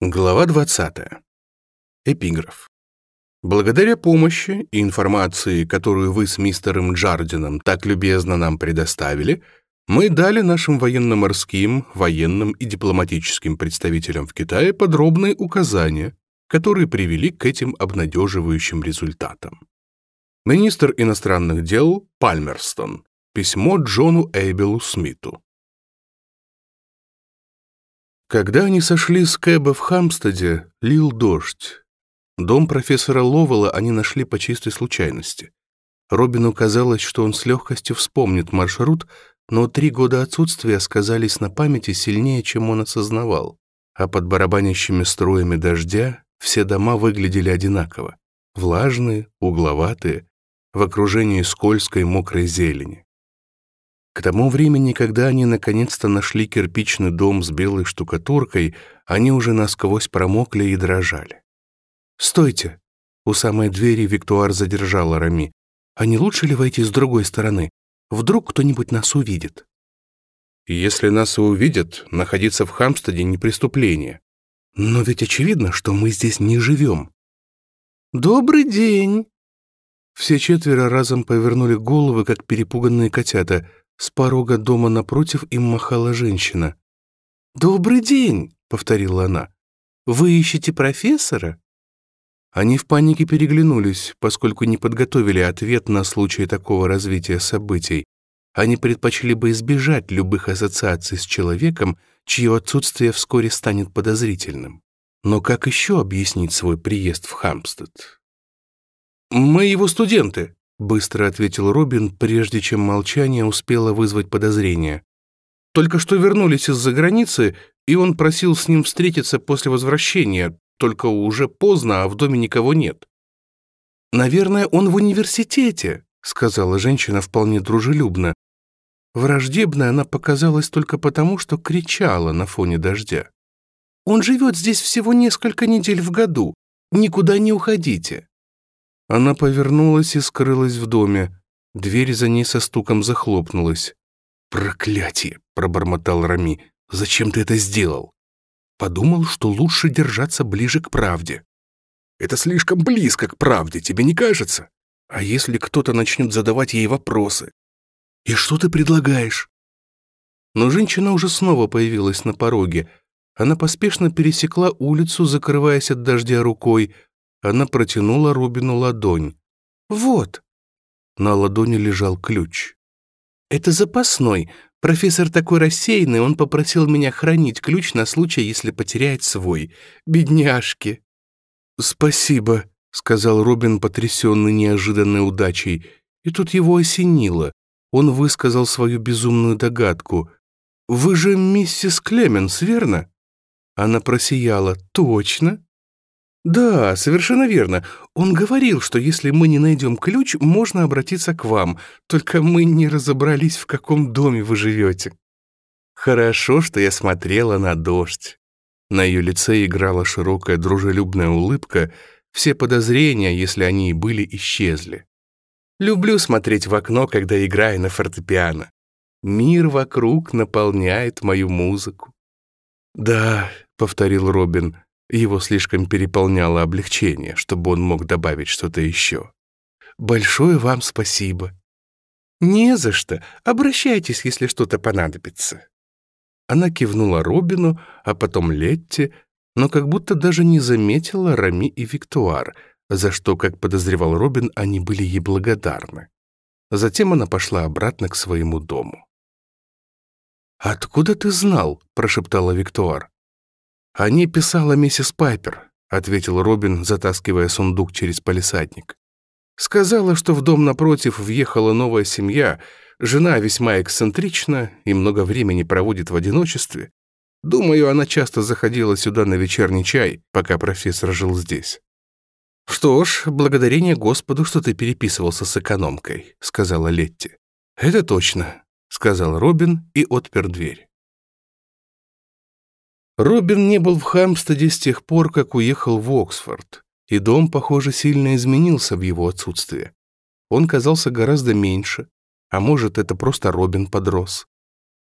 Глава 20. Эпиграф. Благодаря помощи и информации, которую вы с мистером Джардином так любезно нам предоставили, мы дали нашим военно-морским, военным и дипломатическим представителям в Китае подробные указания, которые привели к этим обнадеживающим результатам. Министр иностранных дел Пальмерстон. Письмо Джону Эйбелу Смиту. Когда они сошли с Кэба в Хамстеде, лил дождь. Дом профессора Ловела они нашли по чистой случайности. Робину казалось, что он с легкостью вспомнит маршрут, но три года отсутствия сказались на памяти сильнее, чем он осознавал. А под барабанящими струями дождя все дома выглядели одинаково. Влажные, угловатые, в окружении скользкой мокрой зелени. К тому времени, когда они наконец-то нашли кирпичный дом с белой штукатуркой, они уже насквозь промокли и дрожали. «Стойте!» У самой двери Виктуар задержала Рами. «А не лучше ли войти с другой стороны? Вдруг кто-нибудь нас увидит?» «Если нас и увидят, находиться в Хамстеде не преступление. Но ведь очевидно, что мы здесь не живем». «Добрый день!» Все четверо разом повернули головы, как перепуганные котята. С порога дома напротив им махала женщина. «Добрый день!» — повторила она. «Вы ищете профессора?» Они в панике переглянулись, поскольку не подготовили ответ на случай такого развития событий. Они предпочли бы избежать любых ассоциаций с человеком, чье отсутствие вскоре станет подозрительным. Но как еще объяснить свой приезд в Хампстед? «Мы его студенты», Быстро ответил Робин, прежде чем молчание успело вызвать подозрение. «Только что вернулись из-за границы, и он просил с ним встретиться после возвращения, только уже поздно, а в доме никого нет». «Наверное, он в университете», — сказала женщина вполне дружелюбно. Враждебной она показалась только потому, что кричала на фоне дождя. «Он живет здесь всего несколько недель в году. Никуда не уходите». Она повернулась и скрылась в доме. Дверь за ней со стуком захлопнулась. «Проклятие!» — пробормотал Рами. «Зачем ты это сделал?» Подумал, что лучше держаться ближе к правде. «Это слишком близко к правде, тебе не кажется? А если кто-то начнет задавать ей вопросы? И что ты предлагаешь?» Но женщина уже снова появилась на пороге. Она поспешно пересекла улицу, закрываясь от дождя рукой, — она протянула Робину ладонь. «Вот!» На ладони лежал ключ. «Это запасной. Профессор такой рассеянный, он попросил меня хранить ключ на случай, если потеряет свой. Бедняжки!» «Спасибо», — сказал Робин, потрясенный неожиданной удачей. И тут его осенило. Он высказал свою безумную догадку. «Вы же миссис Клеменс, верно?» Она просияла. «Точно?» «Да, совершенно верно. Он говорил, что если мы не найдем ключ, можно обратиться к вам, только мы не разобрались, в каком доме вы живете». Хорошо, что я смотрела на дождь. На ее лице играла широкая дружелюбная улыбка, все подозрения, если они и были, исчезли. Люблю смотреть в окно, когда играю на фортепиано. Мир вокруг наполняет мою музыку. «Да», — повторил Робин, — его слишком переполняло облегчение, чтобы он мог добавить что-то еще. «Большое вам спасибо». «Не за что. Обращайтесь, если что-то понадобится». Она кивнула Робину, а потом Летти, но как будто даже не заметила Рами и Виктуар, за что, как подозревал Робин, они были ей благодарны. Затем она пошла обратно к своему дому. «Откуда ты знал?» — прошептала Виктуар. «Они писала миссис Пайпер», — ответил Робин, затаскивая сундук через палисадник. «Сказала, что в дом напротив въехала новая семья, жена весьма эксцентрична и много времени проводит в одиночестве. Думаю, она часто заходила сюда на вечерний чай, пока профессор жил здесь». «Что ж, благодарение Господу, что ты переписывался с экономкой», — сказала Летти. «Это точно», — сказал Робин и отпер дверь. Робин не был в Хэмпстеде с тех пор, как уехал в Оксфорд, и дом, похоже, сильно изменился в его отсутствие. Он казался гораздо меньше, а может, это просто Робин подрос.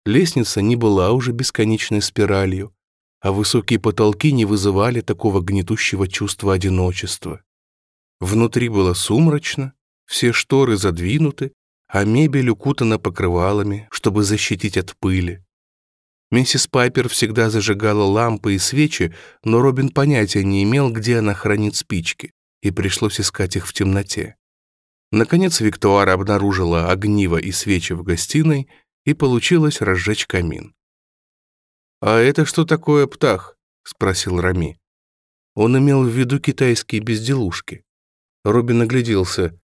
Лестница не была уже бесконечной спиралью, а высокие потолки не вызывали такого гнетущего чувства одиночества. Внутри было сумрачно, все шторы задвинуты, а мебель укутана покрывалами, чтобы защитить от пыли. Миссис Пайпер всегда зажигала лампы и свечи, но Робин понятия не имел, где она хранит спички, и пришлось искать их в темноте. Наконец Виктуара обнаружила огниво и свечи в гостиной, и получилось разжечь камин. «А это что такое птах?» — спросил Рами. Он имел в виду китайские безделушки. Робин огляделся.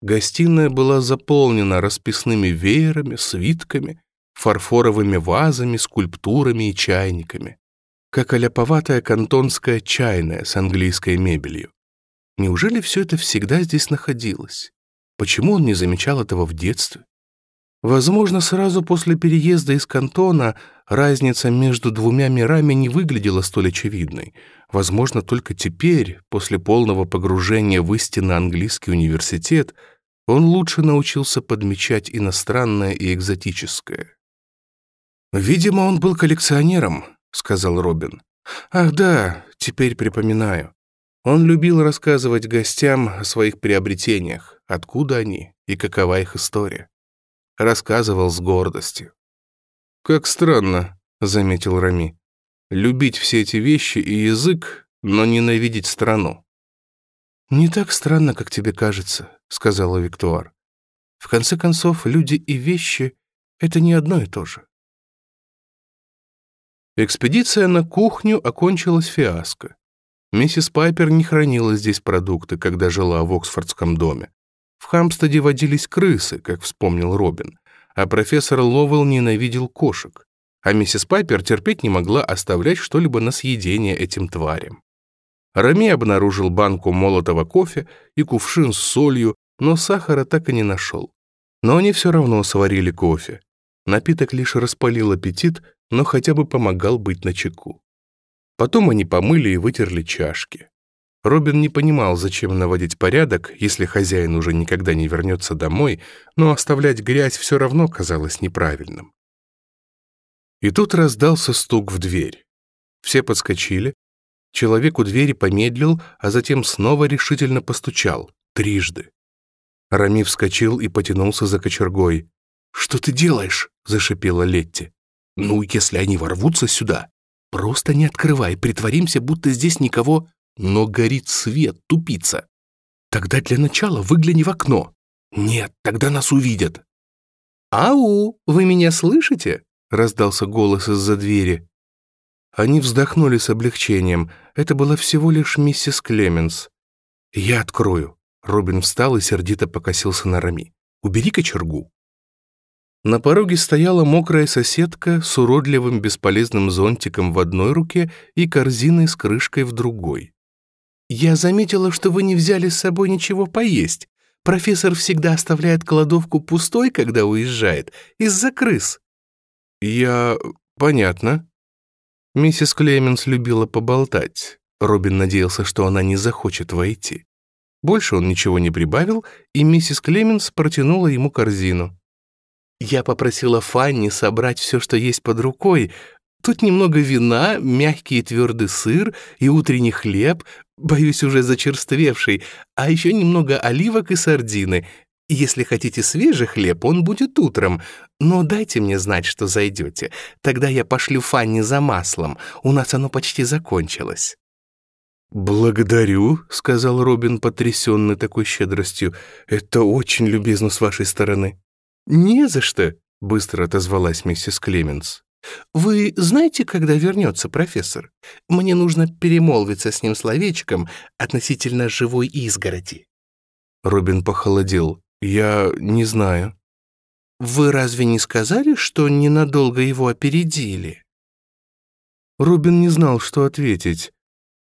Гостиная была заполнена расписными веерами, свитками — фарфоровыми вазами, скульптурами и чайниками, как аляповатая кантонская чайная с английской мебелью. Неужели все это всегда здесь находилось? Почему он не замечал этого в детстве? Возможно, сразу после переезда из кантона разница между двумя мирами не выглядела столь очевидной. Возможно, только теперь, после полного погружения в истинно английский университет, он лучше научился подмечать иностранное и экзотическое. «Видимо, он был коллекционером», — сказал Робин. «Ах да, теперь припоминаю. Он любил рассказывать гостям о своих приобретениях, откуда они и какова их история. Рассказывал с гордостью». «Как странно», — заметил Рами. «Любить все эти вещи и язык, но ненавидеть страну». «Не так странно, как тебе кажется», — сказала Виктуар. «В конце концов, люди и вещи — это не одно и то же». Экспедиция на кухню окончилась фиаско. Миссис Пайпер не хранила здесь продукты, когда жила в Оксфордском доме. В Хамстеде водились крысы, как вспомнил Робин, а профессор Ловелл ненавидел кошек, а миссис Пайпер терпеть не могла оставлять что-либо на съедение этим тварям. Рами обнаружил банку молотого кофе и кувшин с солью, но сахара так и не нашел. Но они все равно сварили кофе. Напиток лишь распалил аппетит, но хотя бы помогал быть начеку. Потом они помыли и вытерли чашки. Робин не понимал, зачем наводить порядок, если хозяин уже никогда не вернется домой, но оставлять грязь все равно казалось неправильным. И тут раздался стук в дверь. Все подскочили. Человек у двери помедлил, а затем снова решительно постучал. Трижды. Рами вскочил и потянулся за кочергой. «Что ты делаешь?» — зашипела Летти. Ну, если они ворвутся сюда, просто не открывай, притворимся, будто здесь никого, но горит свет, тупица. Тогда для начала выгляни в окно. Нет, тогда нас увидят. «Ау, вы меня слышите?» — раздался голос из-за двери. Они вздохнули с облегчением. Это была всего лишь миссис Клеменс. «Я открою». Робин встал и сердито покосился на Рами. «Убери кочергу». На пороге стояла мокрая соседка с уродливым бесполезным зонтиком в одной руке и корзиной с крышкой в другой. «Я заметила, что вы не взяли с собой ничего поесть. Профессор всегда оставляет кладовку пустой, когда уезжает, из-за крыс». «Я... понятно». Миссис Клеменс любила поболтать. Робин надеялся, что она не захочет войти. Больше он ничего не прибавил, и миссис Клеменс протянула ему корзину. Я попросила Фанни собрать все, что есть под рукой. Тут немного вина, мягкий и твердый сыр и утренний хлеб, боюсь, уже зачерствевший, а еще немного оливок и сардины. Если хотите свежий хлеб, он будет утром, но дайте мне знать, что зайдете. Тогда я пошлю Фанни за маслом, у нас оно почти закончилось». «Благодарю», — сказал Робин, потрясенный такой щедростью. «Это очень любезно с вашей стороны». «Не за что», — быстро отозвалась миссис Клеменс. «Вы знаете, когда вернется профессор? Мне нужно перемолвиться с ним словечком относительно живой изгороди». Робин похолодел. «Я не знаю». «Вы разве не сказали, что ненадолго его опередили?» Робин не знал, что ответить.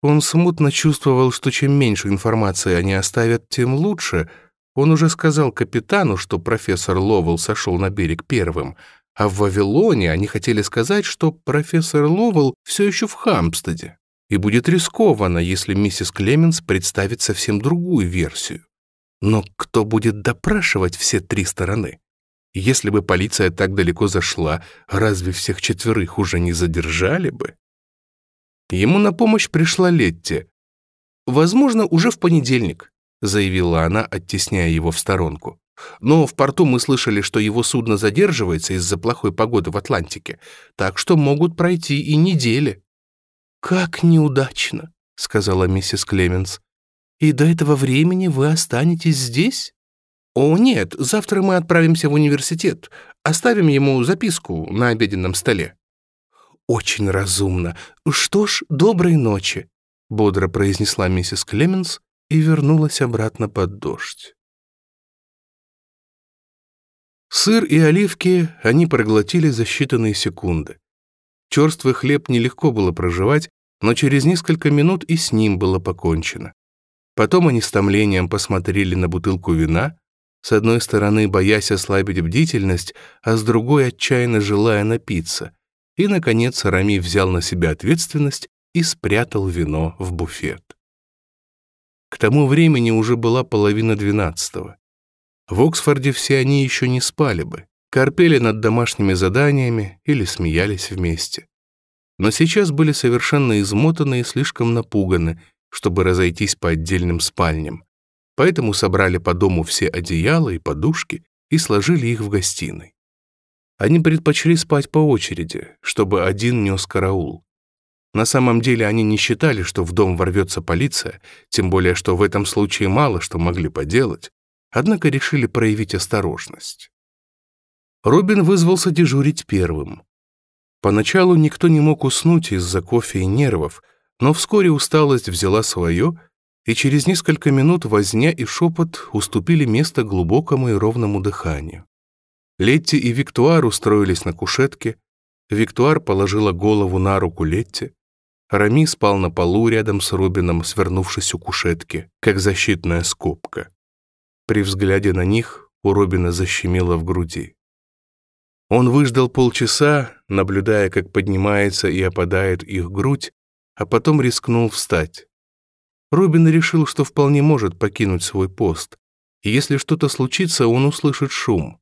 Он смутно чувствовал, что чем меньше информации они оставят, тем лучше — он уже сказал капитану, что профессор Ловел сошел на берег первым, а в Вавилоне они хотели сказать, что профессор Ловел все еще в Хампстеде, и будет рискованно, если миссис Клеменс представит совсем другую версию. Но кто будет допрашивать все три стороны? Если бы полиция так далеко зашла, разве всех четверых уже не задержали бы? Ему на помощь пришла Летти. Возможно, уже в понедельник заявила она, оттесняя его в сторонку. Но в порту мы слышали, что его судно задерживается из-за плохой погоды в Атлантике, так что могут пройти и недели. «Как неудачно», — сказала миссис Клеменс. «И до этого времени вы останетесь здесь?» «О, нет, завтра мы отправимся в университет. Оставим ему записку на обеденном столе». «Очень разумно. Что ж, доброй ночи», — бодро произнесла миссис Клеменс и вернулась обратно под дождь. Сыр и оливки они проглотили за считанные секунды. Черствый хлеб нелегко было проживать, но через несколько минут и с ним было покончено. Потом они с томлением посмотрели на бутылку вина, с одной стороны боясь ослабить бдительность, а с другой отчаянно желая напиться. И, наконец, Рами взял на себя ответственность и спрятал вино в буфет. К тому времени уже была половина двенадцатого. В Оксфорде все они еще не спали бы, корпели над домашними заданиями или смеялись вместе. Но сейчас были совершенно измотаны и слишком напуганы, чтобы разойтись по отдельным спальням. Поэтому собрали по дому все одеяла и подушки и сложили их в гостиной. Они предпочли спать по очереди, чтобы один нес караул. На самом деле они не считали, что в дом ворвется полиция, тем более что в этом случае мало что могли поделать, однако решили проявить осторожность. Робин вызвался дежурить первым. Поначалу никто не мог уснуть из-за кофе и нервов, но вскоре усталость взяла свое, и через несколько минут возня и шепот уступили место глубокому и ровному дыханию. Летти и Виктуар устроились на кушетке, Виктуар положила голову на руку Летти, Рами спал на полу рядом с Робином, свернувшись у кушетки, как защитная скобка. При взгляде на них у Робина защемило в груди. Он выждал полчаса, наблюдая, как поднимается и опадает их грудь, а потом рискнул встать. Робин решил, что вполне может покинуть свой пост, и если что-то случится, он услышит шум.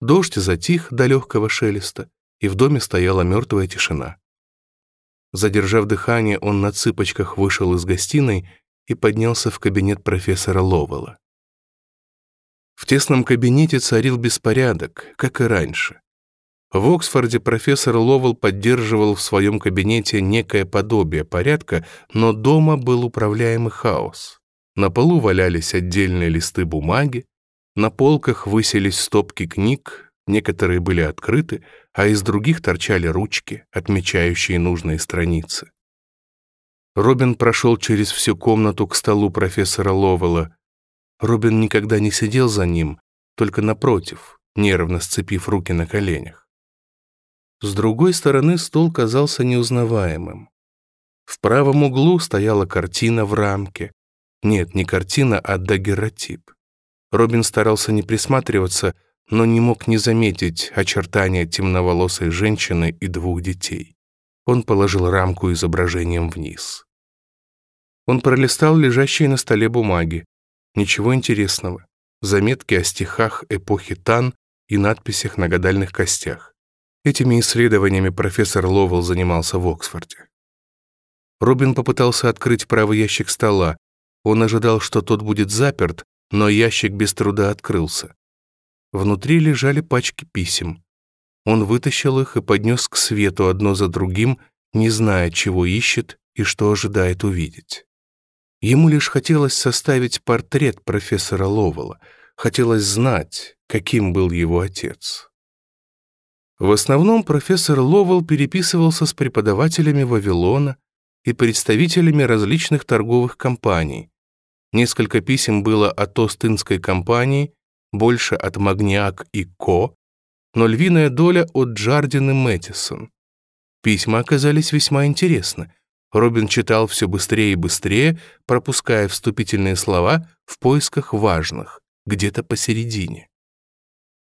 Дождь затих до легкого шелеста, и в доме стояла мертвая тишина. Задержав дыхание, он на цыпочках вышел из гостиной и поднялся в кабинет профессора Ловела. В тесном кабинете царил беспорядок, как и раньше. В Оксфорде профессор Ловел поддерживал в своем кабинете некое подобие порядка, но дома был управляемый хаос. На полу валялись отдельные листы бумаги, на полках высились стопки книг, некоторые были открыты — а из других торчали ручки, отмечающие нужные страницы. Робин прошел через всю комнату к столу профессора Ловела. Робин никогда не сидел за ним, только напротив, нервно сцепив руки на коленях. С другой стороны стол казался неузнаваемым. В правом углу стояла картина в рамке. Нет, не картина, а дагерротип. Робин старался не присматриваться, но не мог не заметить очертания темноволосой женщины и двух детей. Он положил рамку изображением вниз. Он пролистал лежащие на столе бумаги. Ничего интересного. Заметки о стихах эпохи Тан и надписях на гадальных костях. Этими исследованиями профессор Ловелл занимался в Оксфорде. Робин попытался открыть правый ящик стола. Он ожидал, что тот будет заперт, но ящик без труда открылся. Внутри лежали пачки писем. Он вытащил их и поднес к свету одно за другим, не зная, чего ищет и что ожидает увидеть. Ему лишь хотелось составить портрет профессора Ловела, хотелось знать, каким был его отец. В основном профессор Ловел переписывался с преподавателями Вавилона и представителями различных торговых компаний. Несколько писем было от Остинской компании больше от Магниак и Ко, но львиная доля от Джардин и Мэттисон. Письма оказались весьма интересны. Робин читал все быстрее и быстрее, пропуская вступительные слова в поисках важных, где-то посередине.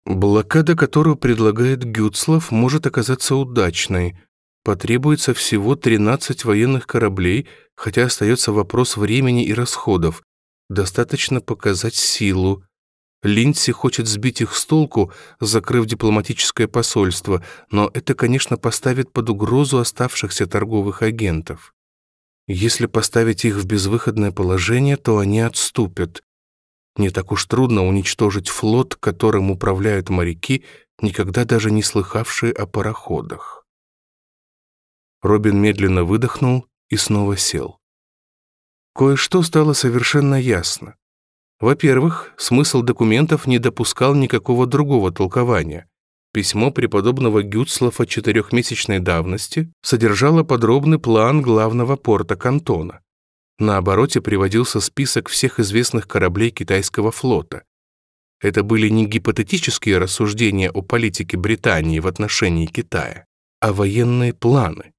Блокада, которую предлагает Гюцлов, может оказаться удачной. Потребуется всего 13 военных кораблей, хотя остается вопрос времени и расходов. Достаточно показать силу, Линдси хочет сбить их с толку, закрыв дипломатическое посольство, но это, конечно, поставит под угрозу оставшихся торговых агентов. Если поставить их в безвыходное положение, то они отступят. Не так уж трудно уничтожить флот, которым управляют моряки, никогда даже не слыхавшие о пароходах. Робин медленно выдохнул и снова сел. Кое-что стало совершенно ясно. Во-первых, смысл документов не допускал никакого другого толкования. Письмо преподобного Гюцлофа четырехмесячной давности содержало подробный план главного порта Кантона. На обороте приводился список всех известных кораблей китайского флота. Это были не гипотетические рассуждения о политике Британии в отношении Китая, а военные планы.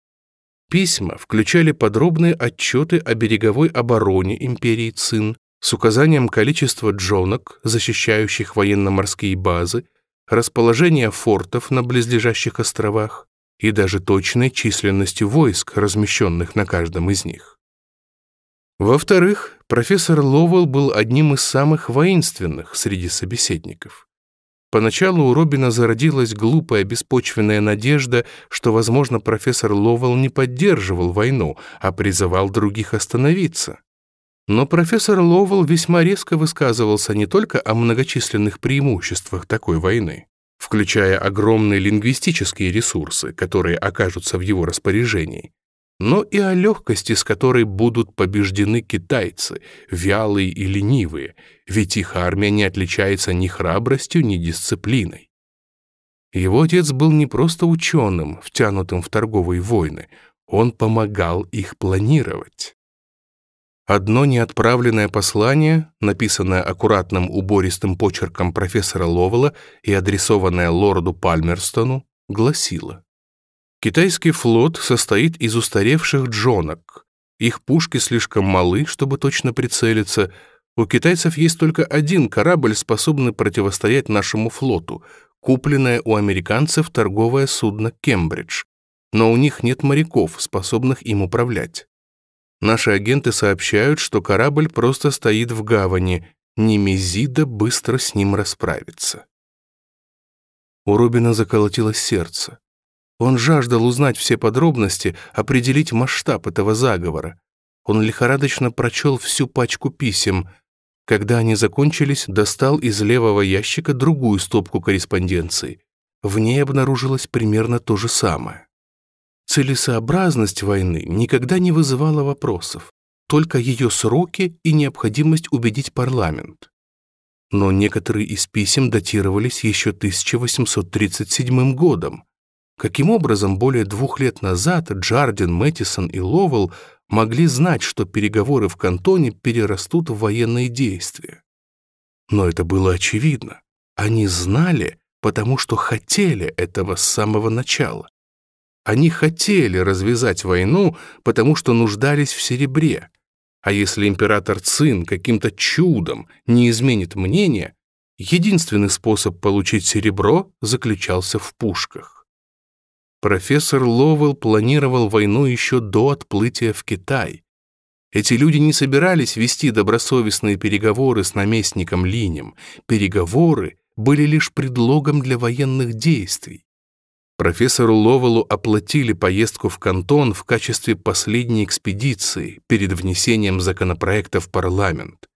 Письма включали подробные отчеты о береговой обороне империи Цин, с указанием количества джонок, защищающих военно-морские базы, расположения фортов на близлежащих островах и даже точной численности войск, размещенных на каждом из них. Во-вторых, профессор Ловелл был одним из самых воинственных среди собеседников. Поначалу у Робина зародилась глупая, беспочвенная надежда, что, возможно, профессор Ловелл не поддерживал войну, а призывал других остановиться. Но профессор Ловел весьма резко высказывался не только о многочисленных преимуществах такой войны, включая огромные лингвистические ресурсы, которые окажутся в его распоряжении, но и о легкости, с которой будут побеждены китайцы, вялые и ленивые, ведь их армия не отличается ни храбростью, ни дисциплиной. Его отец был не просто ученым, втянутым в торговые войны, он помогал их планировать. Одно неотправленное послание, написанное аккуратным убористым почерком профессора Ловела и адресованное лорду Пальмерстону, гласило «Китайский флот состоит из устаревших джонок. Их пушки слишком малы, чтобы точно прицелиться. У китайцев есть только один корабль, способный противостоять нашему флоту, купленное у американцев торговое судно «Кембридж». Но у них нет моряков, способных им управлять. Наши агенты сообщают, что корабль просто стоит в гавани. Немезида быстро с ним расправится. У Рубина заколотилось сердце. Он жаждал узнать все подробности, определить масштаб этого заговора. Он лихорадочно прочел всю пачку писем. Когда они закончились, достал из левого ящика другую стопку корреспонденции. В ней обнаружилось примерно то же самое. Целесообразность войны никогда не вызывала вопросов, только ее сроки и необходимость убедить парламент. Но некоторые из писем датировались еще 1837 годом. Каким образом более двух лет назад Джардин, Мэттисон и Ловел могли знать, что переговоры в Кантоне перерастут в военные действия? Но это было очевидно. Они знали, потому что хотели этого с самого начала. Они хотели развязать войну, потому что нуждались в серебре. А если император Цин каким-то чудом не изменит мнение, единственный способ получить серебро заключался в пушках. Профессор Ловелл планировал войну еще до отплытия в Китай. Эти люди не собирались вести добросовестные переговоры с наместником Линем. Переговоры были лишь предлогом для военных действий. Профессору Ловелу оплатили поездку в Кантон в качестве последней экспедиции перед внесением законопроекта в парламент.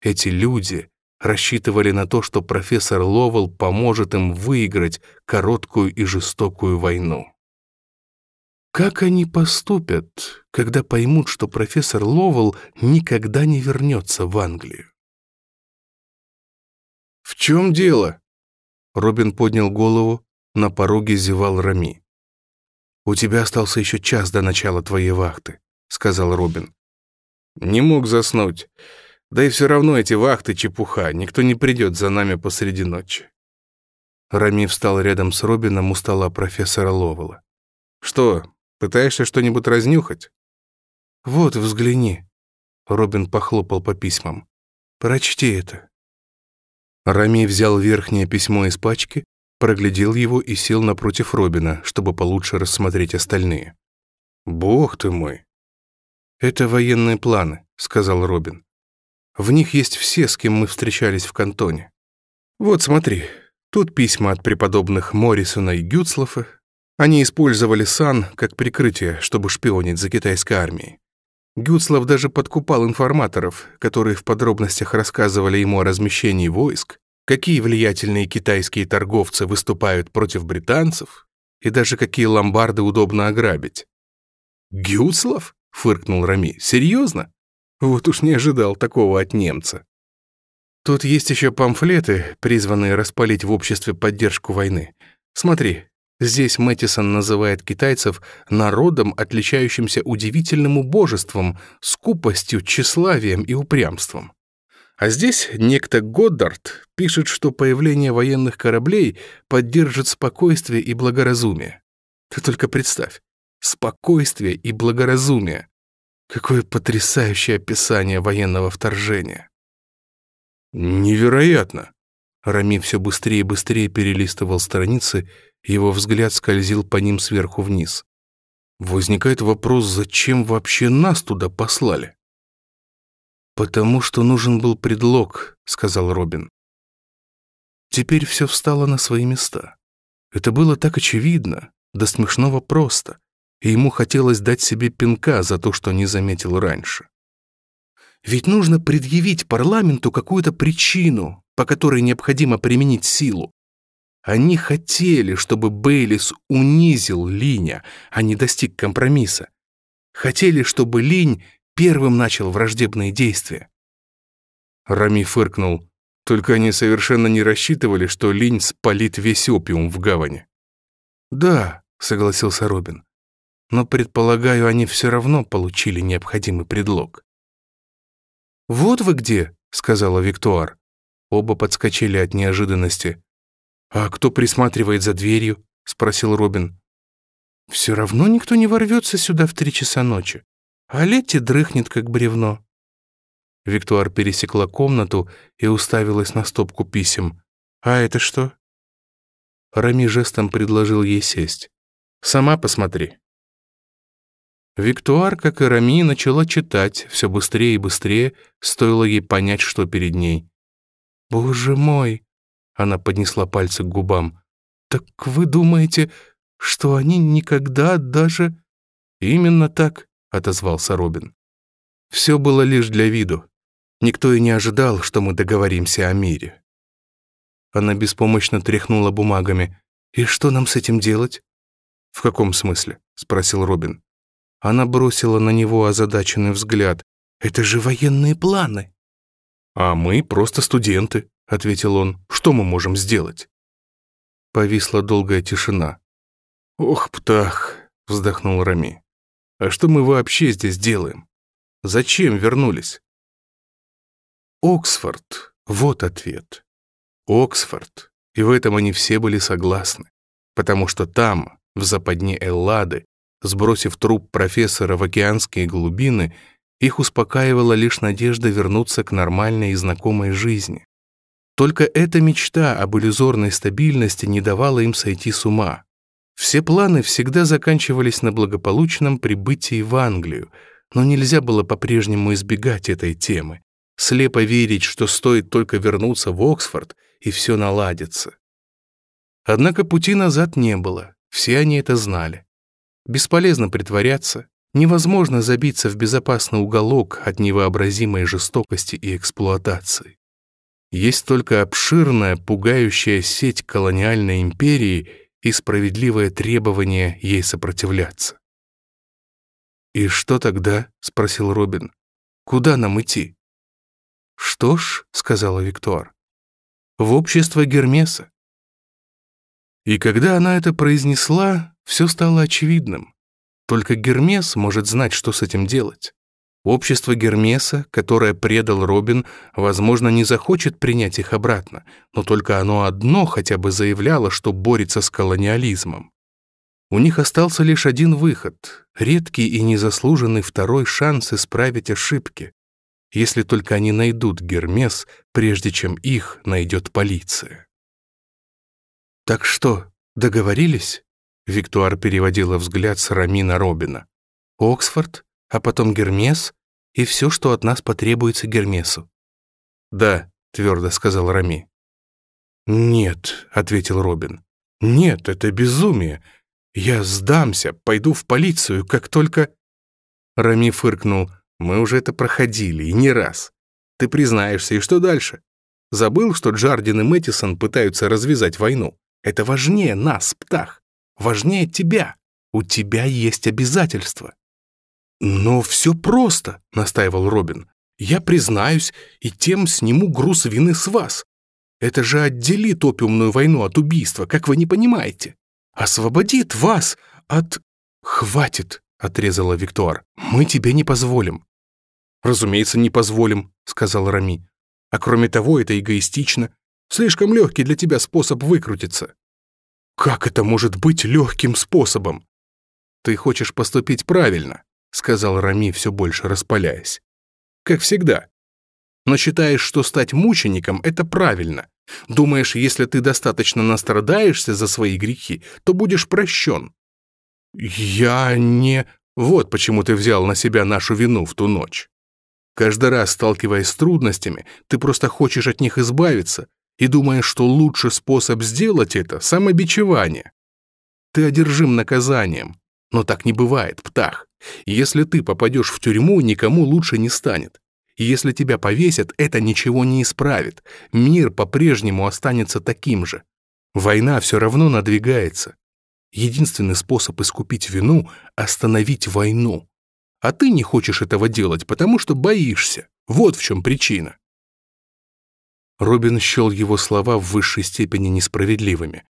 Эти люди рассчитывали на то, что профессор Ловел поможет им выиграть короткую и жестокую войну. Как они поступят, когда поймут, что профессор Ловел никогда не вернется в Англию? «В чем дело?» Робин поднял голову, на пороге зевал Рами. «У тебя остался еще час до начала твоей вахты», — сказал Робин. «Не мог заснуть. Да и все равно эти вахты чепуха, никто не придет за нами посреди ночи». Рами встал рядом с Робином у стола профессора Ловела. «Что, пытаешься что-нибудь разнюхать?» «Вот, взгляни». Робин похлопал по письмам. «Прочти это». Рами взял верхнее письмо из пачки, проглядел его и сел напротив Робина, чтобы получше рассмотреть остальные. «Бог ты мой!» «Это военные планы», — сказал Робин. «В них есть все, с кем мы встречались в кантоне. Вот смотри, тут письма от преподобных Моррисона и Гюцлофа. Они использовали сан как прикрытие, чтобы шпионить за китайской армией. Гюцлов даже подкупал информаторов, которые в подробностях рассказывали ему о размещении войск, какие влиятельные китайские торговцы выступают против британцев и даже какие ломбарды удобно ограбить. «Гюцлов?» — фыркнул Рами. «Серьезно? Вот уж не ожидал такого от немца». «Тут есть еще памфлеты, призванные распалить в обществе поддержку войны. Смотри, здесь Мэттисон называет китайцев народом, отличающимся удивительным убожеством, скупостью, тщеславием и упрямством». А здесь некто Годдард пишет, что появление военных кораблей поддержит спокойствие и благоразумие. Ты только представь. Спокойствие и благоразумие. Какое потрясающее описание военного вторжения. Невероятно. Рами все быстрее и быстрее перелистывал страницы, его взгляд скользил по ним сверху вниз. Возникает вопрос, зачем вообще нас туда послали? «Потому что нужен был предлог», — сказал Робин. Теперь все встало на свои места. Это было так очевидно, до смешного просто, и ему хотелось дать себе пинка за то, что не заметил раньше. Ведь нужно предъявить парламенту какую-то причину, по которой необходимо применить силу. Они хотели, чтобы Бейлис унизил Линя, а не достиг компромисса. Хотели, чтобы Линь первым начал враждебные действия. Рами фыркнул. Только они совершенно не рассчитывали, что линь спалит весь опиум в гавани. «Да», — согласился Робин. «Но, предполагаю, они все равно получили необходимый предлог». «Вот вы где», — сказала Виктуар. Оба подскочили от неожиданности. «А кто присматривает за дверью?» — спросил Робин. «Все равно никто не ворвется сюда в три часа ночи а Летти дрыхнет, как бревно». Виктуар пересекла комнату и уставилась на стопку писем. «А это что?» Рами жестом предложил ей сесть. «Сама посмотри». Виктуар, как и Рами, начала читать, все быстрее и быстрее, стоило ей понять, что перед ней. «Боже мой!» — она поднесла пальцы к губам. «Так вы думаете, что они никогда даже...» «Именно так. — отозвался Робин. «Все было лишь для виду. Никто и не ожидал, что мы договоримся о мире». Она беспомощно тряхнула бумагами. «И что нам с этим делать?» «В каком смысле?» — спросил Робин. Она бросила на него озадаченный взгляд. «Это же военные планы!» «А мы просто студенты», — ответил он. «Что мы можем сделать?» Повисла долгая тишина. «Ох, птах!» — вздохнул Рами. А что мы вообще здесь делаем? Зачем вернулись? Оксфорд. Вот ответ. Оксфорд. И в этом они все были согласны. Потому что там, в западне Эллады, сбросив труп профессора в океанские глубины, их успокаивала лишь надежда вернуться к нормальной и знакомой жизни. Только эта мечта об иллюзорной стабильности не давала им сойти с ума. Все планы всегда заканчивались на благополучном прибытии в Англию, но нельзя было по-прежнему избегать этой темы, слепо верить, что стоит только вернуться в Оксфорд, и все наладится. Однако пути назад не было, все они это знали. Бесполезно притворяться, невозможно забиться в безопасный уголок от невообразимой жестокости и эксплуатации. Есть только обширная, пугающая сеть колониальной империи и справедливое требование ей сопротивляться. «И что тогда?» — спросил Робин. «Куда нам идти?» «Что ж», — сказала Виктор, — «в общество Гермеса». И когда она это произнесла, все стало очевидным. Только Гермес может знать, что с этим делать. Общество Гермеса, которое предал Робин, возможно, не захочет принять их обратно, но только оно одно хотя бы заявляло, что борется с колониализмом. У них остался лишь один выход — редкий и незаслуженный второй шанс исправить ошибки, если только они найдут Гермес, прежде чем их найдет полиция. «Так что, договорились?» — Виктуар переводила взгляд с Рамина Робина. «Оксфорд?» а потом Гермес и все, что от нас потребуется Гермесу». «Да», — твердо сказал Рами. «Нет», — ответил Робин. «Нет, это безумие. Я сдамся, пойду в полицию, как только...» Рами фыркнул. «Мы уже это проходили, и не раз. Ты признаешься, и что дальше? Забыл, что Джардин и Мэтисон пытаются развязать войну? Это важнее нас, Птах. Важнее тебя. У тебя есть обязательства. «Но все просто», — настаивал Робин. «Я признаюсь и тем сниму груз вины с вас. Это же отделит опиумную войну от убийства, как вы не понимаете. Освободит вас от...» «Хватит», — отрезала Виктор. «Мы тебе не позволим». «Разумеется, не позволим», — сказал Рами. «А кроме того, это эгоистично. Слишком легкий для тебя способ выкрутиться». «Как это может быть легким способом?» «Ты хочешь поступить правильно», — сказал Рами, все больше распаляясь. «Как всегда. Но считаешь, что стать мучеником — это правильно. Думаешь, если ты достаточно настрадаешься за свои грехи, то будешь прощен». «Я не...» «Вот почему ты взял на себя нашу вину в ту ночь. Каждый раз, сталкиваясь с трудностями, ты просто хочешь от них избавиться и думаешь, что лучший способ сделать это — самобичевание. Ты одержим наказанием, но так не бывает, птах. Если ты попадешь в тюрьму, никому лучше не станет. Если тебя повесят, это ничего не исправит. Мир по-прежнему останется таким же. Война все равно надвигается. Единственный способ искупить вину — остановить войну. А ты не хочешь этого делать, потому что боишься. Вот в чем причина. Робин счел его слова в высшей степени несправедливыми.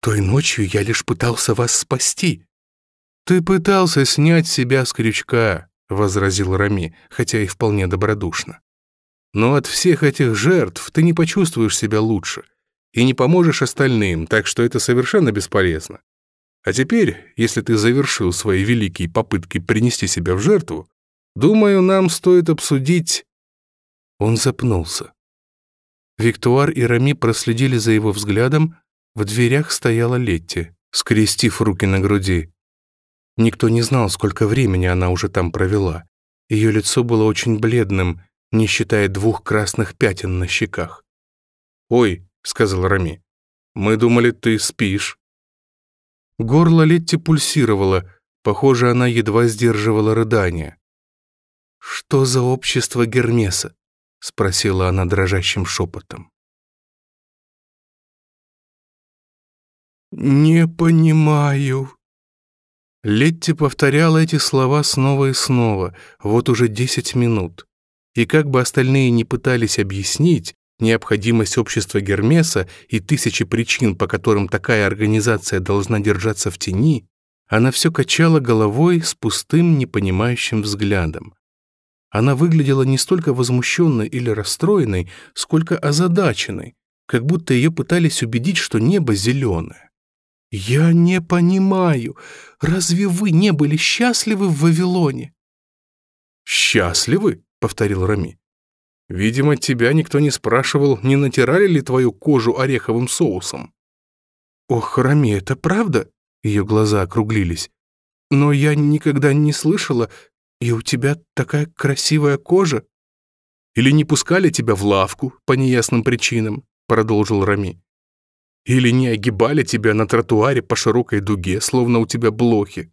«Той ночью я лишь пытался вас спасти», «Ты пытался снять себя с крючка», — возразил Рами, хотя и вполне добродушно. «Но от всех этих жертв ты не почувствуешь себя лучше и не поможешь остальным, так что это совершенно бесполезно. А теперь, если ты завершил свои великие попытки принести себя в жертву, думаю, нам стоит обсудить...» Он запнулся. Виктуар и Рами проследили за его взглядом, в дверях стояла Летти, скрестив руки на груди. Никто не знал, сколько времени она уже там провела. Ее лицо было очень бледным, не считая двух красных пятен на щеках. «Ой», — сказал Рами, — «мы думали, ты спишь». Горло Летти пульсировало, похоже, она едва сдерживала рыдание. «Что за общество Гермеса?» — спросила она дрожащим шепотом. «Не понимаю», Летти повторял эти слова снова и снова, вот уже 10 минут. И как бы остальные не пытались объяснить необходимость общества Гермеса и тысячи причин, по которым такая организация должна держаться в тени, она все качала головой с пустым, непонимающим взглядом. Она выглядела не столько возмущенной или расстроенной, сколько озадаченной, как будто ее пытались убедить, что небо зеленое. «Я не понимаю, разве вы не были счастливы в Вавилоне?» «Счастливы?» — повторил Рами. «Видимо, тебя никто не спрашивал, не натирали ли твою кожу ореховым соусом». «Ох, Рами, это правда?» — ее глаза округлились. «Но я никогда не слышала, и у тебя такая красивая кожа». «Или не пускали тебя в лавку по неясным причинам?» — продолжил Рами или не огибали тебя на тротуаре по широкой дуге, словно у тебя блоки.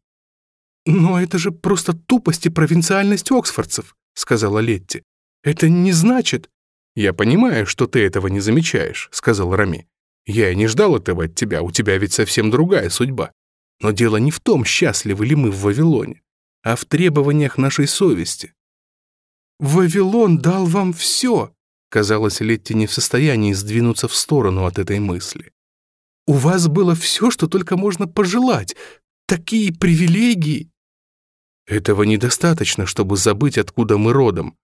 «Но это же просто тупость и провинциальность оксфордцев», — сказала Летти. «Это не значит...» «Я понимаю, что ты этого не замечаешь», — сказал Рами. «Я и не ждал этого от тебя, у тебя ведь совсем другая судьба. Но дело не в том, счастливы ли мы в Вавилоне, а в требованиях нашей совести». «Вавилон дал вам все», казалось, Летти не в состоянии сдвинуться в сторону от этой мысли. У вас было все, что только можно пожелать. Такие привилегии!» «Этого недостаточно, чтобы забыть, откуда мы родом».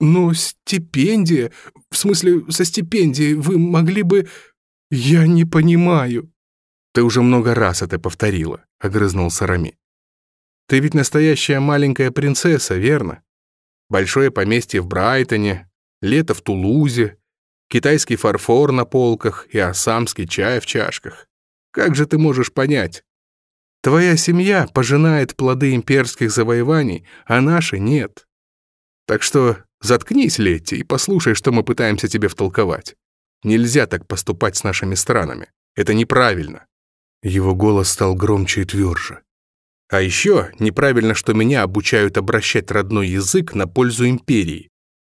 «Но стипендия... В смысле, со стипендией вы могли бы...» «Я не понимаю». «Ты уже много раз это повторила», — огрызнулся Рами. «Ты ведь настоящая маленькая принцесса, верно? Большое поместье в Брайтоне, лето в Тулузе, китайский фарфор на полках и осамский чай в чашках. Как же ты можешь понять? Твоя семья пожинает плоды имперских завоеваний, а наши нет. Так что заткнись, Летти, и послушай, что мы пытаемся тебе втолковать. Нельзя так поступать с нашими странами. Это неправильно. Его голос стал громче и тверже. А еще неправильно, что меня обучают обращать родной язык на пользу империи,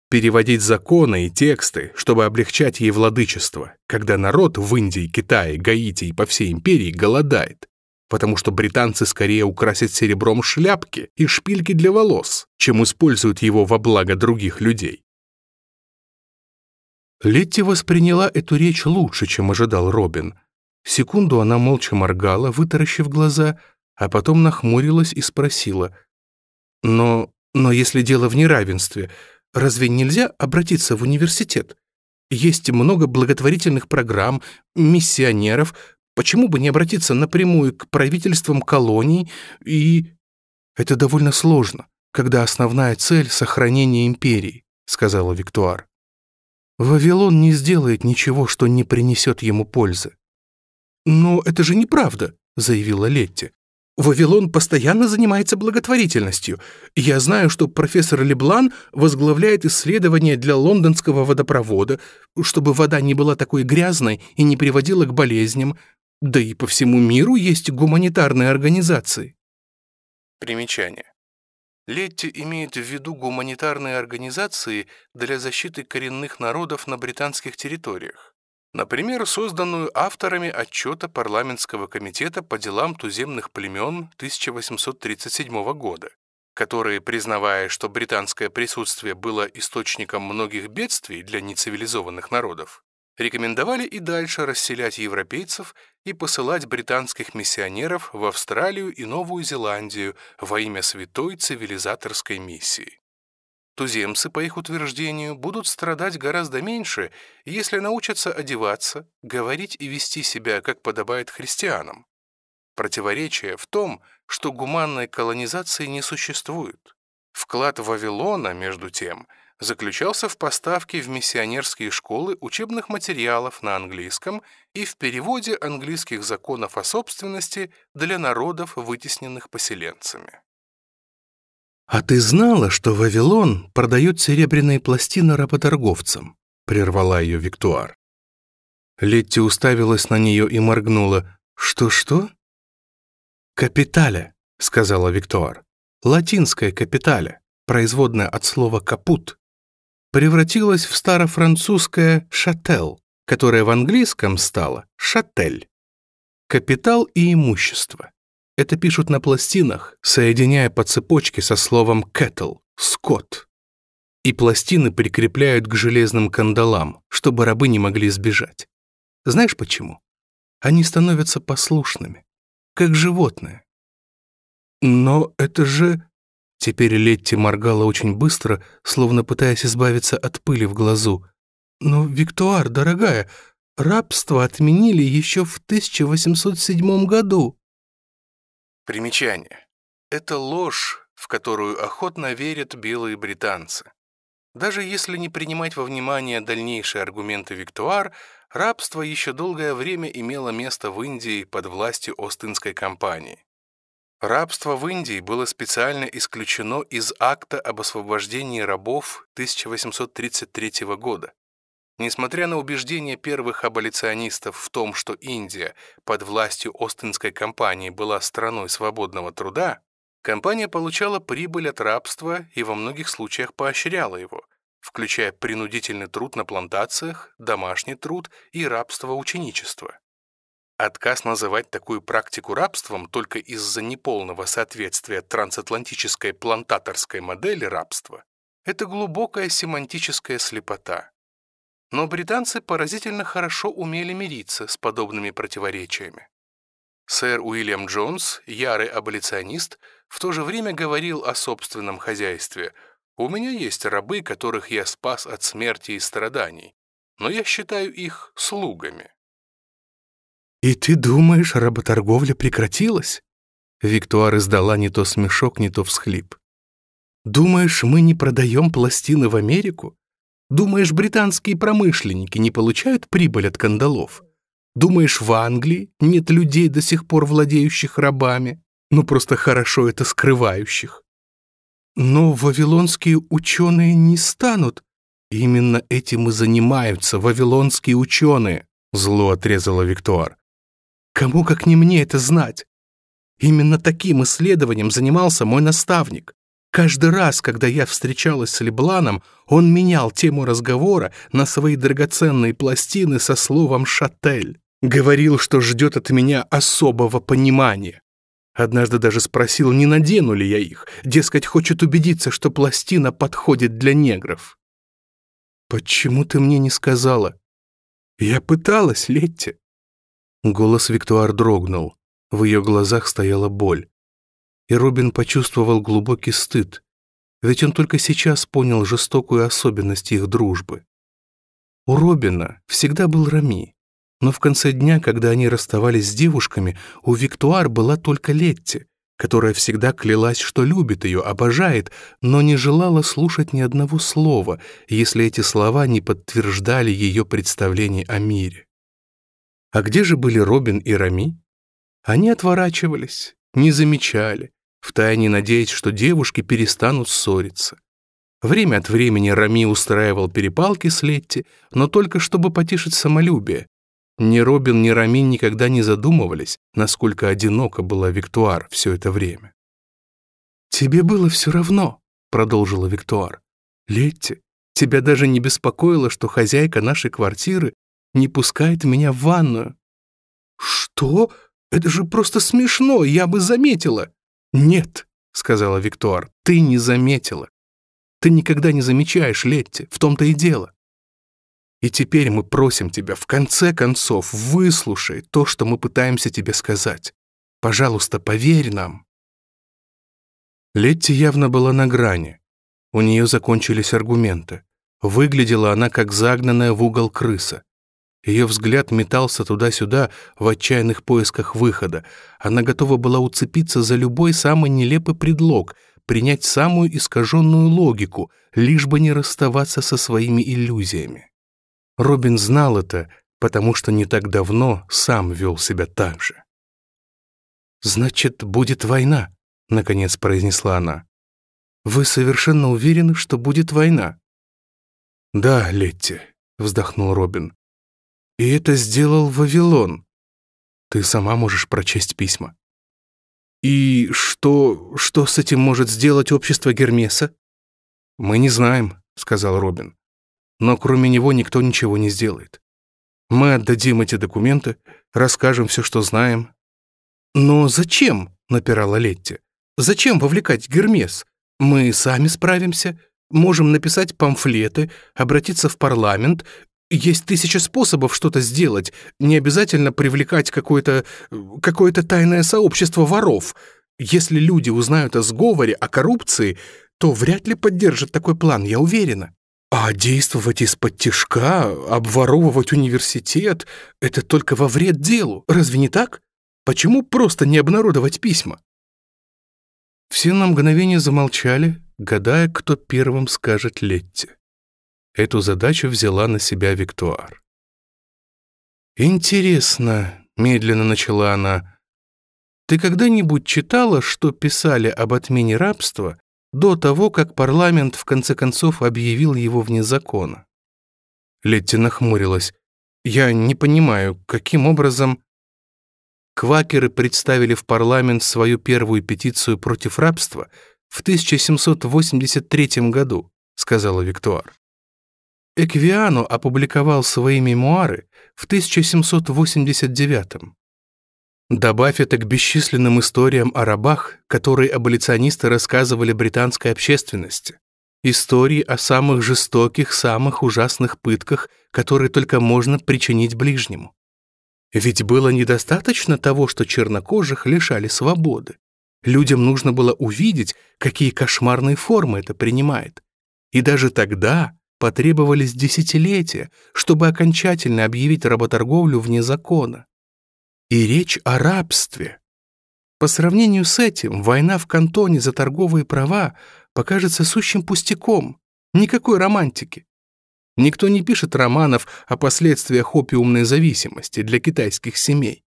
переводить законы и тексты, чтобы облегчать ей владычество, когда народ в Индии, Китае, Гаити и по всей империи голодает, потому что британцы скорее украсят серебром шляпки и шпильки для волос, чем используют его во благо других людей. Летти восприняла эту речь лучше, чем ожидал Робин. Секунду она молча моргала, вытаращив глаза, а потом нахмурилась и спросила. «Но... но если дело в неравенстве, Разве нельзя обратиться в университет? Есть много благотворительных программ, миссионеров. Почему бы не обратиться напрямую к правительствам колоний и... Это довольно сложно, когда основная цель — сохранение империи, — сказала Виктуар. Вавилон не сделает ничего, что не принесет ему пользы. «Но это же неправда», — заявила Летти. Вавилон постоянно занимается благотворительностью. Я знаю, что профессор Леблан возглавляет исследования для лондонского водопровода, чтобы вода не была такой грязной и не приводила к болезням. Да и по всему миру есть гуманитарные организации. Примечание. Летти имеет в виду гуманитарные организации для защиты коренных народов на британских территориях. Например, созданную авторами отчета Парламентского комитета по делам туземных племен 1837 года, которые, признавая, что британское присутствие было источником многих бедствий для нецивилизованных народов, рекомендовали и дальше расселять европейцев и посылать британских миссионеров в Австралию и Новую Зеландию во имя святой цивилизаторской миссии. Туземцы, по их утверждению, будут страдать гораздо меньше, если научатся одеваться, говорить и вести себя, как подобает христианам. Противоречие в том, что гуманной колонизации не существует. Вклад Вавилона, между тем, заключался в поставке в миссионерские школы учебных материалов на английском и в переводе английских законов о собственности для народов, вытесненных поселенцами. «А ты знала, что Вавилон продает серебряные пластины работорговцам?» — прервала ее Виктуар. Летти уставилась на нее и моргнула. «Что-что?» «Капитале», — сказала Виктуар. «Латинское капитале, производное от слова «капут», превратилось в старофранцузское «шател», которое в английском стало «шатель». Капитал и имущество. Это пишут на пластинах, соединяя по цепочке со словом «кэтл» — «скот». И пластины прикрепляют к железным кандалам, чтобы рабы не могли сбежать. Знаешь почему? Они становятся послушными, как животные. Но это же... Теперь Летти моргала очень быстро, словно пытаясь избавиться от пыли в глазу. Но, Виктуар, дорогая, рабство отменили еще в 1807 году. Примечание. Это ложь, в которую охотно верят белые британцы. Даже если не принимать во внимание дальнейшие аргументы Виктуар, рабство еще долгое время имело место в Индии под властью Остинской компании. Рабство в Индии было специально исключено из акта об освобождении рабов 1833 года. Несмотря на убеждения первых аболиционистов в том, что Индия под властью Остинской компании была страной свободного труда, компания получала прибыль от рабства и во многих случаях поощряла его, включая принудительный труд на плантациях, домашний труд и рабство ученичества. Отказ называть такую практику рабством только из-за неполного соответствия трансатлантической плантаторской модели рабства – это глубокая семантическая слепота – но британцы поразительно хорошо умели мириться с подобными противоречиями. Сэр Уильям Джонс, ярый аболиционист, в то же время говорил о собственном хозяйстве. «У меня есть рабы, которых я спас от смерти и страданий, но я считаю их слугами». «И ты думаешь, работорговля прекратилась?» Виктуар издала не то смешок, не то всхлип. «Думаешь, мы не продаем пластины в Америку? Думаешь, британские промышленники не получают прибыль от кандалов? Думаешь, в Англии нет людей, до сих пор владеющих рабами, но просто хорошо это скрывающих? Но вавилонские ученые не станут. Именно этим и занимаются вавилонские ученые, зло отрезала Виктор. Кому как не мне это знать? Именно таким исследованием занимался мой наставник. Каждый раз, когда я встречалась с Лебланом, он менял тему разговора на свои драгоценные пластины со словом «шатель». Говорил, что ждет от меня особого понимания. Однажды даже спросил, не надену ли я их, дескать, хочет убедиться, что пластина подходит для негров. «Почему ты мне не сказала?» «Я пыталась, Летти». Голос Виктуар дрогнул. В ее глазах стояла боль и Робин почувствовал глубокий стыд, ведь он только сейчас понял жестокую особенность их дружбы. У Робина всегда был Рами, но в конце дня, когда они расставались с девушками, у Виктуар была только Летти, которая всегда клялась, что любит ее, обожает, но не желала слушать ни одного слова, если эти слова не подтверждали ее представлений о мире. А где же были Робин и Рами? Они отворачивались, не замечали, втайне надеясь, что девушки перестанут ссориться. Время от времени Рами устраивал перепалки с Летти, но только чтобы потишить самолюбие. Ни Робин, ни Рами никогда не задумывались, насколько одиноко была Виктуар все это время. «Тебе было все равно», — продолжила Виктуар. «Летти, тебя даже не беспокоило, что хозяйка нашей квартиры не пускает меня в ванную». «Что? Это же просто смешно, я бы заметила!» «Нет», — сказала Виктор, — «ты не заметила. Ты никогда не замечаешь, Летти, в том-то и дело. И теперь мы просим тебя, в конце концов, выслушай то, что мы пытаемся тебе сказать. Пожалуйста, поверь нам». Летти явно была на грани. У нее закончились аргументы. Выглядела она, как загнанная в угол крыса. Ее взгляд метался туда-сюда в отчаянных поисках выхода. Она готова была уцепиться за любой самый нелепый предлог, принять самую искаженную логику, лишь бы не расставаться со своими иллюзиями. Робин знал это, потому что не так давно сам вел себя так же. «Значит, будет война», — наконец произнесла она. «Вы совершенно уверены, что будет война?» «Да, Летти», — вздохнул Робин. И это сделал Вавилон. Ты сама можешь прочесть письма. И что... что с этим может сделать общество Гермеса? Мы не знаем, сказал Робин. Но кроме него никто ничего не сделает. Мы отдадим эти документы, расскажем все, что знаем. Но зачем? напирала Летти. Зачем вовлекать Гермес? Мы сами справимся, можем написать памфлеты, обратиться в парламент, есть тысяча способов что-то сделать. Не обязательно привлекать какое-то... какое-то тайное сообщество воров. Если люди узнают о сговоре, о коррупции, то вряд ли поддержат такой план, я уверена. А действовать из-под тяжка, обворовывать университет — это только во вред делу, разве не так? Почему просто не обнародовать письма? Все на мгновение замолчали, гадая, кто первым скажет Летти. Эту задачу взяла на себя Виктуар. «Интересно», — медленно начала она, — «ты когда-нибудь читала, что писали об отмене рабства до того, как парламент в конце концов объявил его вне закона?» Летти нахмурилась. «Я не понимаю, каким образом...» Квакеры представили в парламент свою первую петицию против рабства в 1783 году, сказала Виктуар. Эквиано опубликовал свои мемуары в 1789 Добавь это к бесчисленным историям о рабах, которые аболиционисты рассказывали британской общественности. Истории о самых жестоких, самых ужасных пытках, которые только можно причинить ближнему. Ведь было недостаточно того, что чернокожих лишали свободы. Людям нужно было увидеть, какие кошмарные формы это принимает. И даже тогда Потребовались десятилетия, чтобы окончательно объявить работорговлю вне закона. И речь о рабстве. По сравнению с этим, война в кантоне за торговые права покажется сущим пустяком. Никакой романтики. Никто не пишет романов о последствиях опиумной зависимости для китайских семей.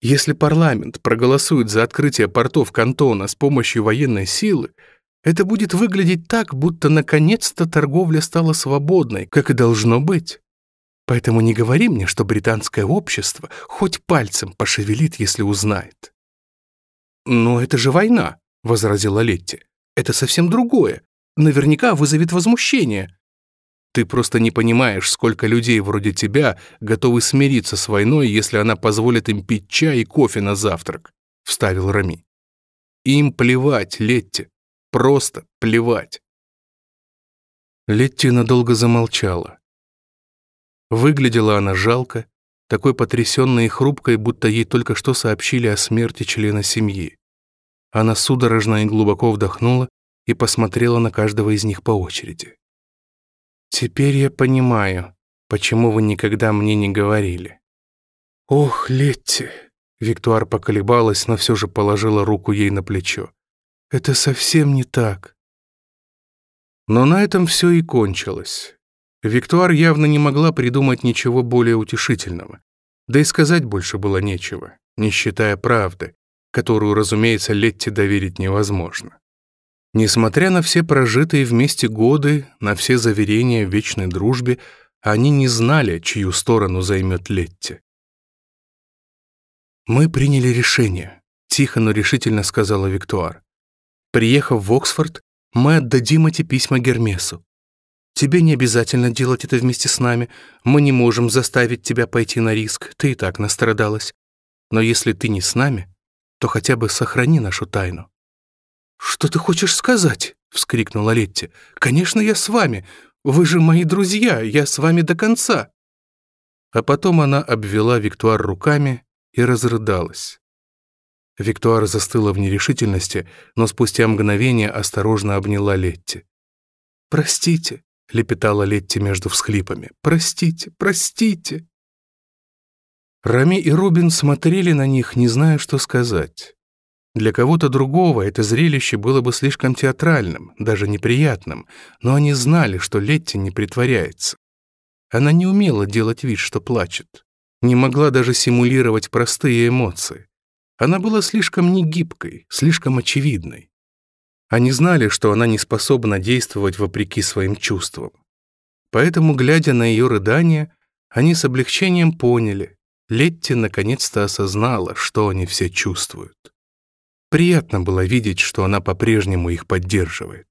Если парламент проголосует за открытие портов кантона с помощью военной силы, это будет выглядеть так, будто наконец-то торговля стала свободной, как и должно быть. Поэтому не говори мне, что британское общество хоть пальцем пошевелит, если узнает». «Но это же война», — возразила Летти. «Это совсем другое. Наверняка вызовет возмущение». «Ты просто не понимаешь, сколько людей вроде тебя готовы смириться с войной, если она позволит им пить чай и кофе на завтрак», — вставил Рами. «Им плевать, Летти просто плевать. Летти надолго замолчала. Выглядела она жалко, такой потрясенной и хрупкой, будто ей только что сообщили о смерти члена семьи. Она судорожно и глубоко вдохнула и посмотрела на каждого из них по очереди. «Теперь я понимаю, почему вы никогда мне не говорили». «Ох, Летти!» Виктуар поколебалась, но все же положила руку ей на плечо. Это совсем не так. Но на этом все и кончилось. Виктуар явно не могла придумать ничего более утешительного. Да и сказать больше было нечего, не считая правды, которую, разумеется, Летте доверить невозможно. Несмотря на все прожитые вместе годы, на все заверения в вечной дружбе, они не знали, чью сторону займет Летти. «Мы приняли решение», — тихо, но решительно сказала Виктуар. Приехав в Оксфорд, мы отдадим эти письма Гермесу. Тебе не обязательно делать это вместе с нами. Мы не можем заставить тебя пойти на риск. Ты и так настрадалась. Но если ты не с нами, то хотя бы сохрани нашу тайну». «Что ты хочешь сказать?» — вскрикнула Летти. «Конечно, я с вами. Вы же мои друзья. Я с вами до конца». А потом она обвела Виктуар руками и разрыдалась. Виктуара застыла в нерешительности, но спустя мгновение осторожно обняла Летти. «Простите», — лепетала Летти между всхлипами, — «простите, простите». Рами и Рубин смотрели на них, не зная, что сказать. Для кого-то другого это зрелище было бы слишком театральным, даже неприятным, но они знали, что Летти не притворяется. Она не умела делать вид, что плачет, не могла даже симулировать простые эмоции. Она была слишком негибкой, слишком очевидной. Они знали, что она не способна действовать вопреки своим чувствам. Поэтому, глядя на ее рыдания, они с облегчением поняли, Летти наконец-то осознала, что они все чувствуют. Приятно было видеть, что она по-прежнему их поддерживает.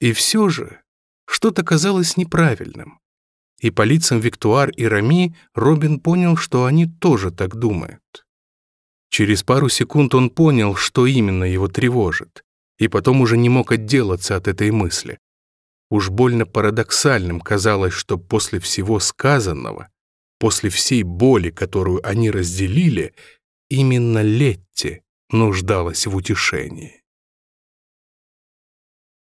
И все же что-то казалось неправильным. И по лицам Виктуар и Рами Робин понял, что они тоже так думают. Через пару секунд он понял, что именно его тревожит, и потом уже не мог отделаться от этой мысли. Уж больно парадоксальным казалось, что после всего сказанного, после всей боли, которую они разделили, именно Летти нуждалась в утешении.